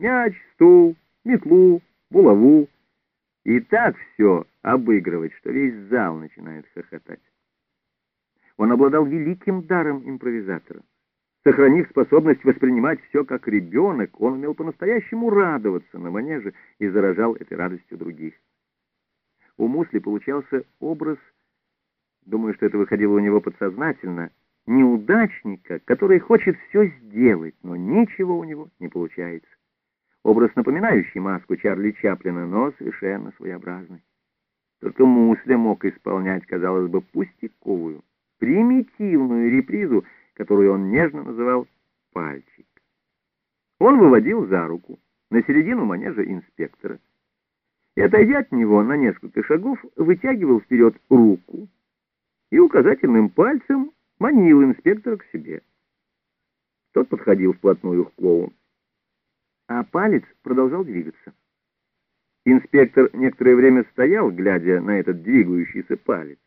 мяч, стул, метлу, булаву. И так все обыгрывать, что весь зал начинает хохотать. Он обладал великим даром импровизатора. Сохранив способность воспринимать все как ребенок, он умел по-настоящему радоваться на манеже и заражал этой радостью других. У Мусли получался образ, думаю, что это выходило у него подсознательно, неудачника, который хочет все сделать, но ничего у него не получается. Образ, напоминающий маску Чарли Чаплина, но совершенно своеобразный. Только Мусли мог исполнять, казалось бы, пустяковую, примитивную репризу, которую он нежно называл «пальчик». Он выводил за руку на середину манежа инспектора и, отойдя от него на несколько шагов, вытягивал вперед руку и указательным пальцем манил инспектора к себе. Тот подходил вплотную к клоуну, а палец продолжал двигаться. Инспектор некоторое время стоял, глядя на этот двигающийся палец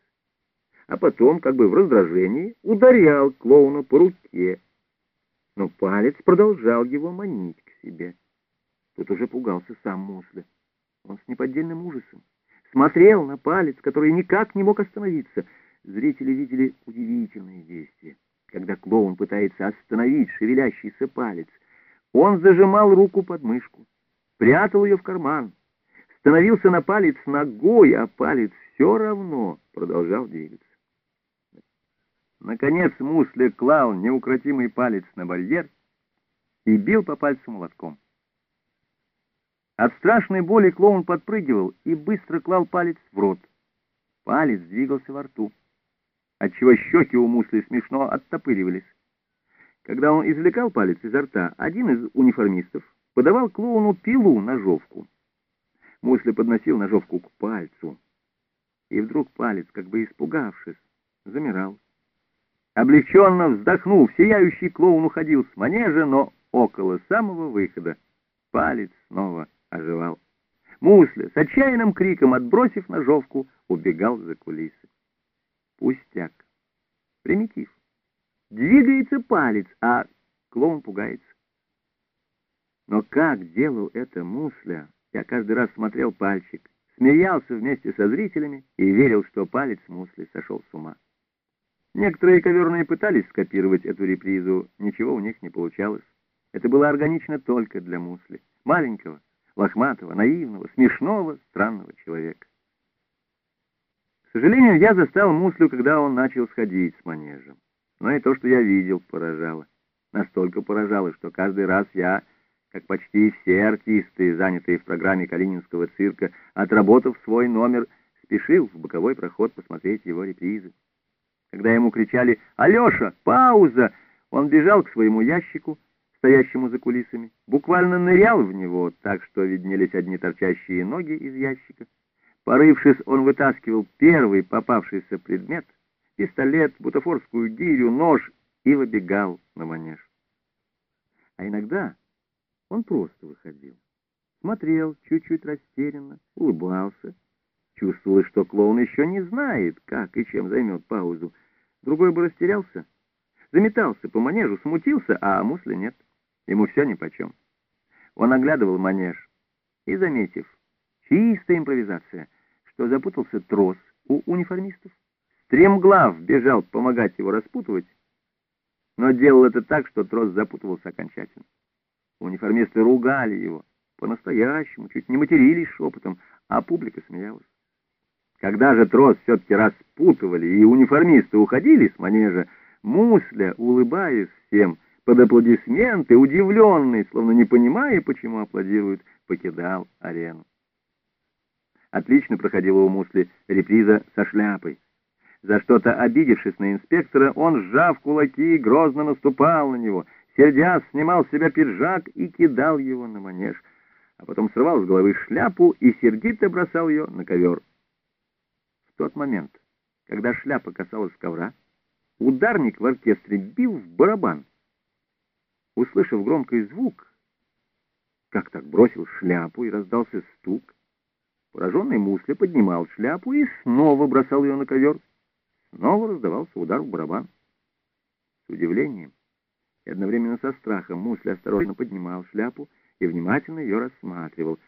а потом, как бы в раздражении, ударял клоуна по руке. Но палец продолжал его манить к себе. Тут уже пугался сам Мусли. Он с неподдельным ужасом смотрел на палец, который никак не мог остановиться. Зрители видели удивительные действия. Когда клоун пытается остановить шевелящийся палец, он зажимал руку под мышку, прятал ее в карман, становился на палец ногой, а палец все равно продолжал двигаться. Наконец Мусли клал неукротимый палец на барьер и бил по пальцу молотком. От страшной боли клоун подпрыгивал и быстро клал палец в рот. Палец двигался во рту, отчего щеки у Мусли смешно оттопыривались. Когда он извлекал палец изо рта, один из униформистов подавал клоуну пилу-ножовку. Мусли подносил ножовку к пальцу, и вдруг палец, как бы испугавшись, замирал. Облегченно вздохнув, сияющий клоун уходил с манежа, но около самого выхода палец снова оживал. Мусля с отчаянным криком, отбросив ножовку, убегал за кулисы. Пустяк. Примитив. Двигается палец, а клоун пугается. Но как делал это Мусля? Я каждый раз смотрел пальчик, смеялся вместе со зрителями и верил, что палец Мусли сошел с ума. Некоторые коверные пытались скопировать эту репризу, ничего у них не получалось. Это было органично только для Мусли, маленького, лохматого, наивного, смешного, странного человека. К сожалению, я застал Муслю, когда он начал сходить с манежем. Но и то, что я видел, поражало. Настолько поражало, что каждый раз я, как почти все артисты, занятые в программе Калининского цирка, отработав свой номер, спешил в боковой проход посмотреть его репризы. Когда ему кричали «Алеша, пауза!», он бежал к своему ящику, стоящему за кулисами, буквально нырял в него, так что виднелись одни торчащие ноги из ящика. Порывшись, он вытаскивал первый попавшийся предмет — пистолет, бутафорскую гирю, нож — и выбегал на манеж. А иногда он просто выходил. Смотрел, чуть-чуть растерянно, улыбался. Чувствовалось, что клоун еще не знает, как и чем займет паузу, Другой бы растерялся, заметался по манежу, смутился, а Мусли нет. Ему все нипочем. Он оглядывал манеж и, заметив, чистая импровизация, что запутался трос у униформистов, стремглав бежал помогать его распутывать, но делал это так, что трос запутывался окончательно. Униформисты ругали его, по-настоящему, чуть не матерились шепотом, а публика смеялась. Когда же трос все-таки распутывали, и униформисты уходили с манежа, Мусля, улыбаясь всем, под аплодисменты, удивленный, словно не понимая, почему аплодируют, покидал арену. Отлично проходила у Мусли реприза со шляпой. За что-то обидевшись на инспектора, он, сжав кулаки, грозно наступал на него, сердясь, снимал с себя пиджак и кидал его на манеж, а потом срывал с головы шляпу и сердито бросал ее на ковер. В тот момент, когда шляпа касалась ковра, ударник в оркестре бил в барабан. Услышав громкий звук, как так бросил шляпу и раздался стук, пораженный Мусля поднимал шляпу и снова бросал ее на ковер. Снова раздавался удар в барабан. С удивлением и одновременно со страхом Мусля осторожно поднимал шляпу и внимательно ее рассматривал.